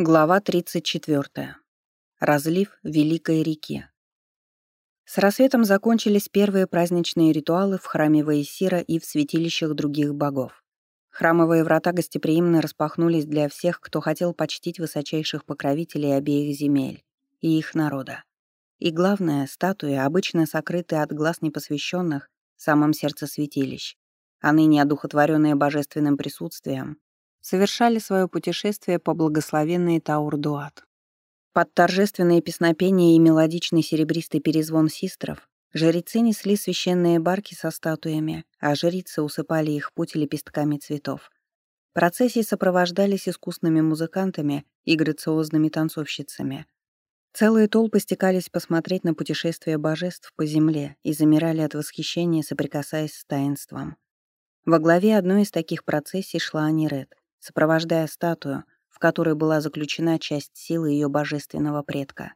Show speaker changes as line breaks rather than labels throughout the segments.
Глава 34. Разлив Великой реки. С рассветом закончились первые праздничные ритуалы в храме Ваесира и в святилищах других богов. Храмовые врата гостеприимно распахнулись для всех, кто хотел почтить высочайших покровителей обеих земель и их народа. И главное, статуи, обычно сокрытые от глаз непосвященных, в самом сердце святилищ, а ныне одухотворенные божественным присутствием, совершали свое путешествие по благословенной Таур-Дуат. Под торжественные песнопения и мелодичный серебристый перезвон систров жрецы несли священные барки со статуями, а жрицы усыпали их путь лепестками цветов. Процессии сопровождались искусными музыкантами и грациозными танцовщицами. Целые толпы стекались посмотреть на путешествие божеств по земле и замирали от восхищения, соприкасаясь с таинством. Во главе одной из таких процессий шла Аниред сопровождая статую, в которой была заключена часть силы ее божественного предка.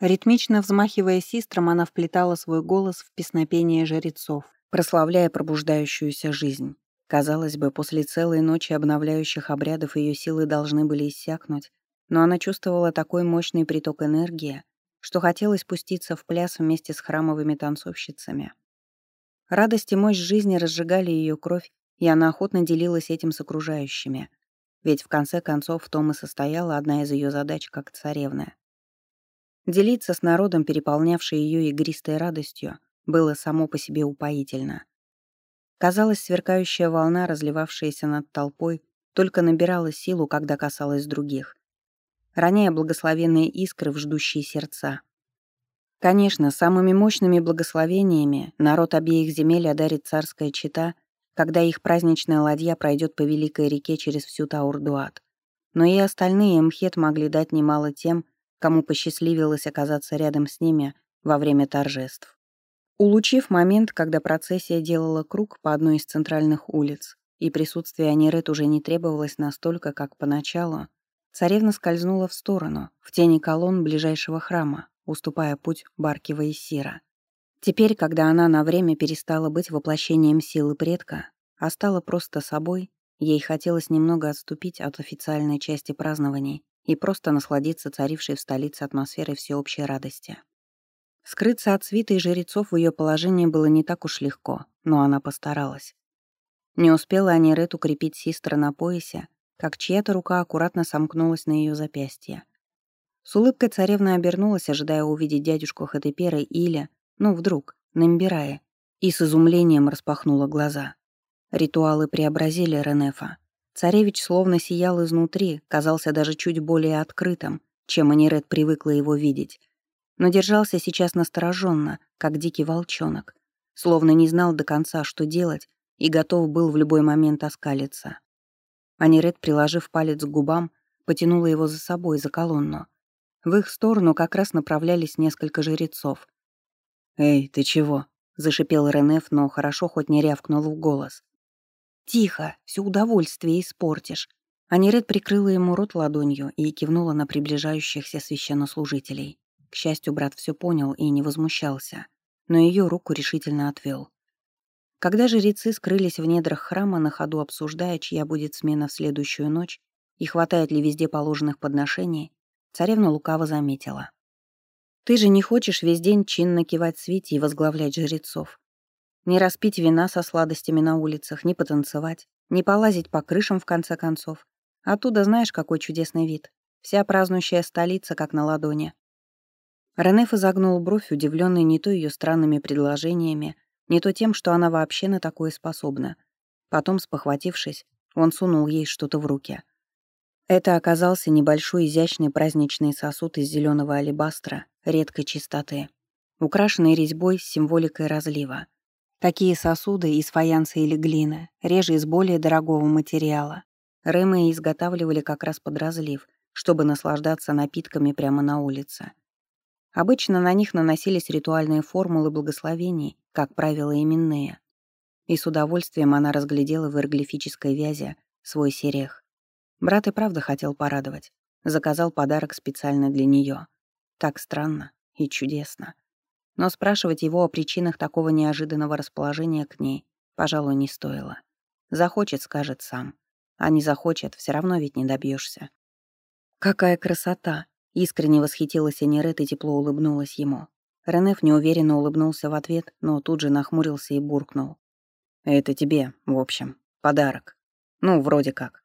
Ритмично взмахивая систром, она вплетала свой голос в песнопение жрецов, прославляя пробуждающуюся жизнь. Казалось бы, после целой ночи обновляющих обрядов ее силы должны были иссякнуть, но она чувствовала такой мощный приток энергии, что хотелось спуститься в пляс вместе с храмовыми танцовщицами. Радость и мощь жизни разжигали ее кровь и она охотно делилась этим с окружающими. Ведь в конце концов в том и состояла одна из ее задач как царевна. Делиться с народом, переполнявшей ее игристой радостью, было само по себе упоительно. Казалось, сверкающая волна, разливавшаяся над толпой, только набирала силу, когда касалась других, роняя благословенные искры в ждущие сердца. Конечно, самыми мощными благословениями народ обеих земель одарит царская чита когда их праздничная ладья пройдет по Великой реке через всю Таурдуат. Но и остальные Мхет могли дать немало тем, кому посчастливилось оказаться рядом с ними во время торжеств. Улучив момент, когда процессия делала круг по одной из центральных улиц, и присутствие Анирет уже не требовалось настолько, как поначалу, царевна скользнула в сторону, в тени колонн ближайшего храма, уступая путь Баркива и Сира. Теперь, когда она на время перестала быть воплощением силы предка, а стала просто собой, ей хотелось немного отступить от официальной части празднований и просто насладиться царившей в столице атмосферой всеобщей радости. Скрыться от свиты и жрецов в ее положении было не так уж легко, но она постаралась. Не успела Анирет укрепить систра на поясе, как чья-то рука аккуратно сомкнулась на ее запястье. С улыбкой царевна обернулась, ожидая увидеть дядюшку Хатепера или, ну, вдруг, на Мбирае, и с изумлением распахнула глаза. Ритуалы преобразили Ренефа. Царевич словно сиял изнутри, казался даже чуть более открытым, чем Аниред привыкла его видеть. Но держался сейчас настороженно, как дикий волчонок, словно не знал до конца, что делать, и готов был в любой момент оскалиться. Аниред, приложив палец к губам, потянула его за собой, за колонну. В их сторону как раз направлялись несколько жрецов, «Эй, ты чего?» — зашипел Ренеф, но хорошо хоть не рявкнул в голос. «Тихо, все удовольствие испортишь». Аниред прикрыла ему рот ладонью и кивнула на приближающихся священнослужителей. К счастью, брат все понял и не возмущался, но ее руку решительно отвел. Когда жрецы скрылись в недрах храма, на ходу обсуждая, чья будет смена в следующую ночь и хватает ли везде положенных подношений, царевна лукаво заметила. Ты же не хочешь весь день чинно кивать свите и возглавлять жрецов. Не распить вина со сладостями на улицах, не потанцевать, не полазить по крышам в конце концов. Оттуда знаешь, какой чудесный вид. Вся празднующая столица как на ладони. Ренеф изогнул бровь, удивленный не то ее странными предложениями, не то тем, что она вообще на такое способна. Потом, спохватившись, он сунул ей что-то в руки. Это оказался небольшой изящный праздничный сосуд из зеленого алебастра редкой чистоты, украшенный резьбой с символикой разлива. Такие сосуды из фаянса или глины, реже из более дорогого материала. Рэмы изготавливали как раз под разлив, чтобы наслаждаться напитками прямо на улице. Обычно на них наносились ритуальные формулы благословений, как правило, именные. И с удовольствием она разглядела в иероглифической вязи свой серех. Брат и правда хотел порадовать. Заказал подарок специально для нее. Так странно и чудесно. Но спрашивать его о причинах такого неожиданного расположения к ней, пожалуй, не стоило. Захочет, скажет сам. А не захочет, все равно ведь не добьешься. «Какая красота!» — искренне восхитилась Энерет и тепло улыбнулась ему. Ренеф неуверенно улыбнулся в ответ, но тут же нахмурился и буркнул. «Это тебе, в общем, подарок. Ну, вроде как».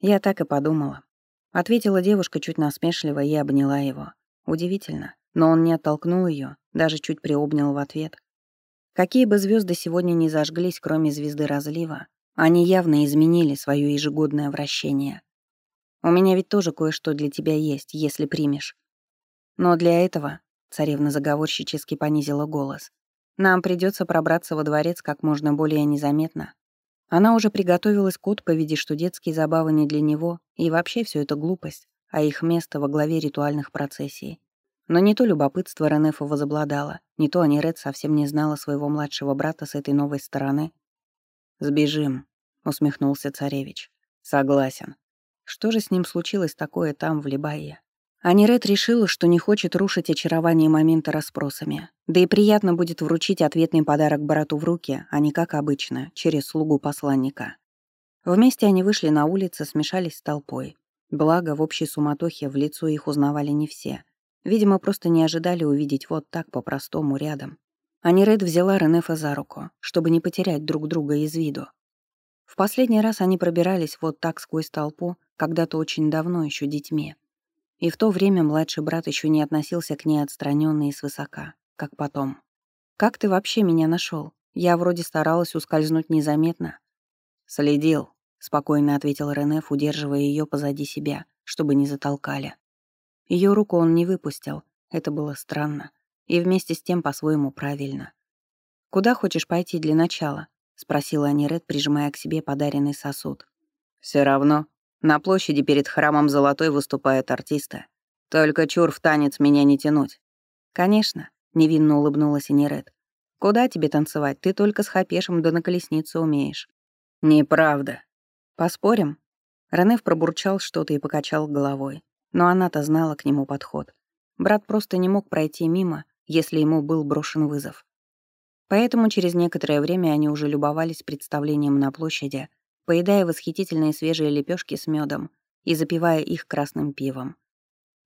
Я так и подумала. Ответила девушка чуть насмешливо и обняла его. Удивительно, но он не оттолкнул ее, даже чуть приобнял в ответ. Какие бы звезды сегодня не зажглись, кроме звезды разлива, они явно изменили свое ежегодное вращение. У меня ведь тоже кое-что для тебя есть, если примешь. Но для этого, — царевна заговорщически понизила голос, — нам придется пробраться во дворец как можно более незаметно. Она уже приготовилась к отповеди, что детские забавы не для него, и вообще все это глупость, а их место во главе ритуальных процессий. Но не то любопытство Ренефа возобладало, не то Аниред совсем не знала своего младшего брата с этой новой стороны. «Сбежим», — усмехнулся царевич. «Согласен. Что же с ним случилось такое там, в Либае? Аниред решила, что не хочет рушить очарование момента расспросами. Да и приятно будет вручить ответный подарок брату в руки, а не как обычно, через слугу посланника. Вместе они вышли на улицы, смешались с толпой. Благо, в общей суматохе в лицо их узнавали не все. Видимо, просто не ожидали увидеть вот так по-простому рядом. Аниред взяла Ренефа за руку, чтобы не потерять друг друга из виду. В последний раз они пробирались вот так сквозь толпу, когда-то очень давно, еще детьми. И в то время младший брат еще не относился к ней отстраненно и свысока, как потом. «Как ты вообще меня нашел? Я вроде старалась ускользнуть незаметно». «Следил», — спокойно ответил Ренеф, удерживая ее позади себя, чтобы не затолкали. Ее руку он не выпустил, это было странно, и вместе с тем по-своему правильно. «Куда хочешь пойти для начала?» — спросила Аниред, прижимая к себе подаренный сосуд. Все равно», на площади перед храмом Золотой выступают артисты. Только чур в танец меня не тянуть. Конечно, невинно улыбнулась Эниред. Куда тебе танцевать? Ты только с хапешем да на колесницу умеешь. Неправда. Поспорим? Ренеф пробурчал что-то и покачал головой. Но она-то знала к нему подход. Брат просто не мог пройти мимо, если ему был брошен вызов. Поэтому через некоторое время они уже любовались представлением на площади, поедая восхитительные свежие лепешки с медом и запивая их красным пивом.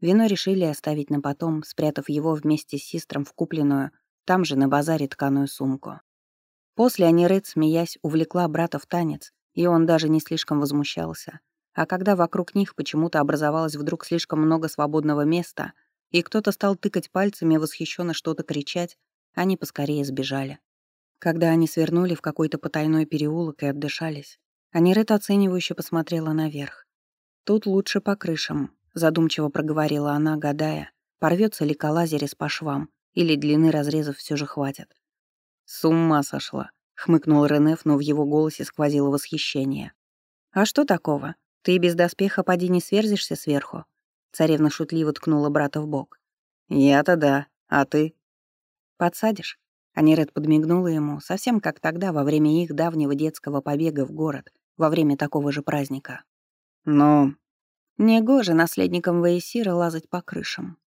Вино решили оставить на потом, спрятав его вместе с сестром в купленную, там же на базаре тканую сумку. После Аниред, смеясь, увлекла брата в танец, и он даже не слишком возмущался. А когда вокруг них почему-то образовалось вдруг слишком много свободного места, и кто-то стал тыкать пальцами и восхищенно что-то кричать, они поскорее сбежали. Когда они свернули в какой-то потайной переулок и отдышались, Анирет оценивающе посмотрела наверх. «Тут лучше по крышам», — задумчиво проговорила она, гадая, порвется ли калазерис по швам, или длины разрезов все же хватит. «С ума сошла», — хмыкнул Ренеф, но в его голосе сквозило восхищение. «А что такого? Ты без доспеха поди не сверзишься сверху?» Царевна шутливо ткнула брата в бок. «Я-то да, а ты?» «Подсадишь?» Аниред подмигнула ему, совсем как тогда, во время их давнего детского побега в город, во время такого же праздника. Но негоже наследникам Ваесира лазать по крышам.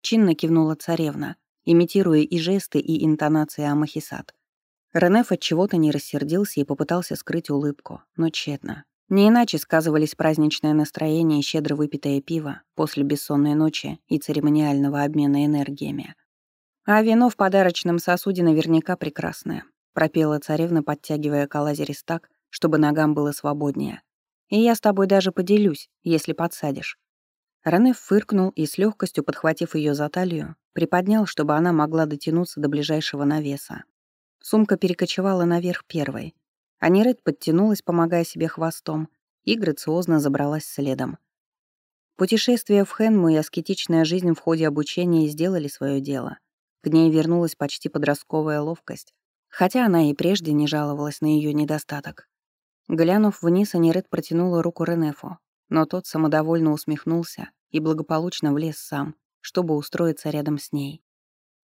Чинно кивнула царевна, имитируя и жесты, и интонации Амахисат. Ренеф от чего-то не рассердился и попытался скрыть улыбку, но тщетно. Не иначе сказывались праздничное настроение и щедро выпитое пиво после бессонной ночи и церемониального обмена энергиями. А вино в подарочном сосуде наверняка прекрасное, пропела царевна, подтягивая калазерис так, чтобы ногам было свободнее. «И я с тобой даже поделюсь, если подсадишь». Рене фыркнул и с легкостью, подхватив ее за талию, приподнял, чтобы она могла дотянуться до ближайшего навеса. Сумка перекочевала наверх первой. А Нерет подтянулась, помогая себе хвостом, и грациозно забралась следом. Путешествие в Хенму и аскетичная жизнь в ходе обучения сделали свое дело. К ней вернулась почти подростковая ловкость, хотя она и прежде не жаловалась на ее недостаток. Глянув вниз, Аниред протянула руку Ренефу, но тот самодовольно усмехнулся и благополучно влез сам, чтобы устроиться рядом с ней.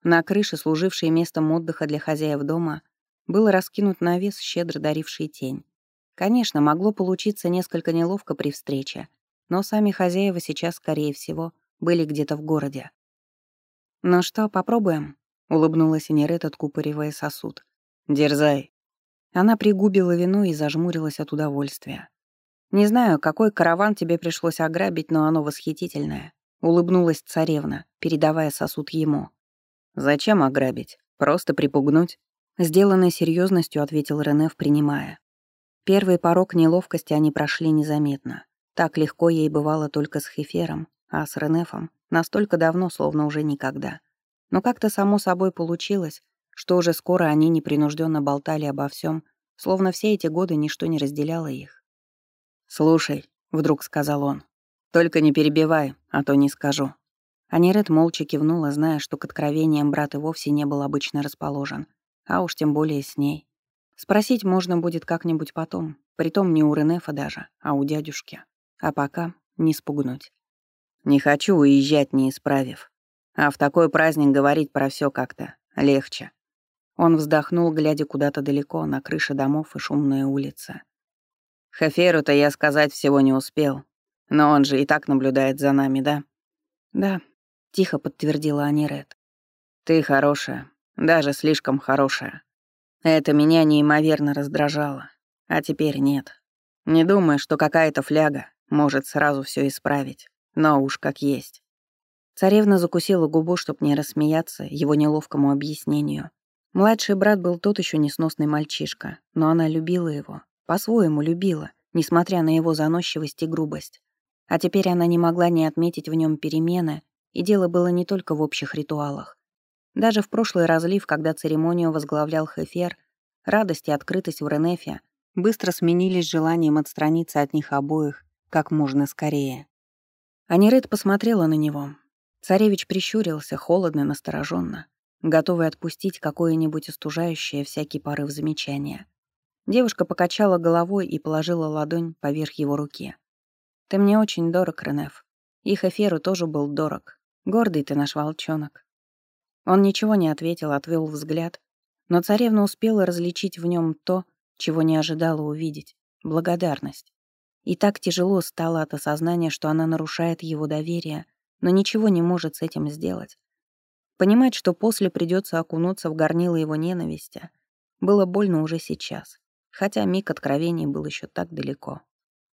На крыше, служившей местом отдыха для хозяев дома, был раскинут навес, щедро даривший тень. Конечно, могло получиться несколько неловко при встрече, но сами хозяева сейчас, скорее всего, были где-то в городе. «Ну что, попробуем?» — улыбнулась Энерет, откупоривая сосуд. «Дерзай», она пригубила вино и зажмурилась от удовольствия. Не знаю, какой караван тебе пришлось ограбить, но оно восхитительное. Улыбнулась царевна, передавая сосуд ему. «Зачем ограбить? Просто припугнуть?» Сделанной серьезностью ответил Ренеф, принимая. Первый порог неловкости они прошли незаметно. Так легко ей бывало только с Хефером, а с Ренефом настолько давно, словно уже никогда. Но как-то само собой получилось, что уже скоро они непринужденно болтали обо всем, словно все эти годы ничто не разделяло их. «Слушай», — вдруг сказал он, — «только не перебивай, а то не скажу». Аниред молча кивнула, зная, что к откровениям брат и вовсе не был обычно расположен, а уж тем более с ней. Спросить можно будет как-нибудь потом, притом не у Ренефа даже, а у дядюшки. А пока не спугнуть. Не хочу уезжать, не исправив. А в такой праздник говорить про все как-то легче. Он вздохнул, глядя куда-то далеко, на крыши домов и шумные улицы. Хеферу-то я сказать всего не успел. Но он же и так наблюдает за нами, да? Да, тихо подтвердила Аниред. Ты хорошая, даже слишком хорошая. Это меня неимоверно раздражало. А теперь нет. Не думаю, что какая-то фляга может сразу все исправить. Но уж как есть. Царевна закусила губу, чтоб не рассмеяться его неловкому объяснению. Младший брат был тот еще несносный мальчишка, но она любила его, по-своему любила, несмотря на его заносчивость и грубость. А теперь она не могла не отметить в нем перемены, и дело было не только в общих ритуалах. Даже в прошлый разлив, когда церемонию возглавлял Хефер, радость и открытость в Ренефе быстро сменились желанием отстраниться от них обоих как можно скорее. Аниред посмотрела на него. Царевич прищурился, холодно, настороженно, готовый отпустить какое-нибудь остужающее всякий порыв замечания. Девушка покачала головой и положила ладонь поверх его руки. «Ты мне очень дорог, Ренеф. Их эфиру тоже был дорог. Гордый ты наш волчонок». Он ничего не ответил, отвел взгляд, но царевна успела различить в нем то, чего не ожидала увидеть — благодарность. И так тяжело стало от осознания, что она нарушает его доверие, но ничего не может с этим сделать. Понимать, что после придется окунуться в горнило его ненависти, было больно уже сейчас, хотя миг откровений был еще так далеко.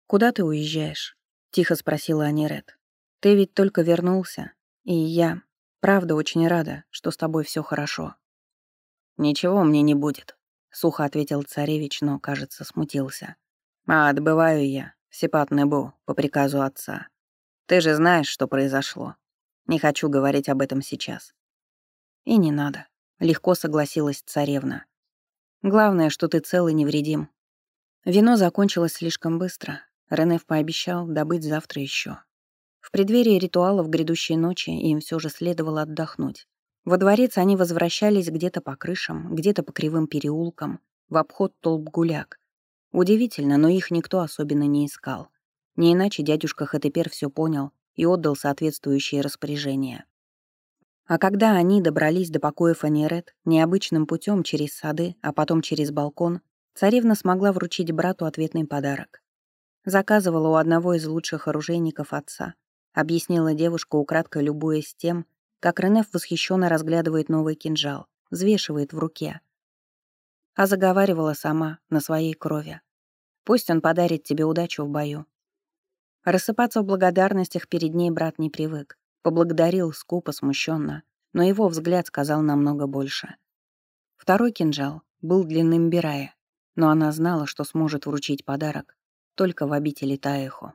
«Куда ты уезжаешь?» — тихо спросила Аниред. «Ты ведь только вернулся, и я, правда, очень рада, что с тобой все хорошо». «Ничего мне не будет», — сухо ответил царевич, но, кажется, смутился. «А отбываю я, Сипат Небу, по приказу отца. Ты же знаешь, что произошло. Не хочу говорить об этом сейчас». «И не надо», — легко согласилась царевна. «Главное, что ты цел и невредим». Вино закончилось слишком быстро. Ренеф пообещал добыть завтра еще. В преддверии ритуалов грядущей ночи им все же следовало отдохнуть. Во дворец они возвращались где-то по крышам, где-то по кривым переулкам, в обход толп гуляк, Удивительно, но их никто особенно не искал. Не иначе дядюшка Хатепер все понял и отдал соответствующие распоряжения. А когда они добрались до покоев Анирет необычным путем через сады, а потом через балкон, царевна смогла вручить брату ответный подарок. Заказывала у одного из лучших оружейников отца, объяснила девушка, украдкой любуясь тем, как Ренеф восхищенно разглядывает новый кинжал, взвешивает в руке. А заговаривала сама, на своей крови. Пусть он подарит тебе удачу в бою. Рассыпаться в благодарностях перед ней брат не привык. Поблагодарил скупо, смущенно, но его взгляд сказал намного больше. Второй кинжал был длинным Бирая, но она знала, что сможет вручить подарок только в обители Таэхо.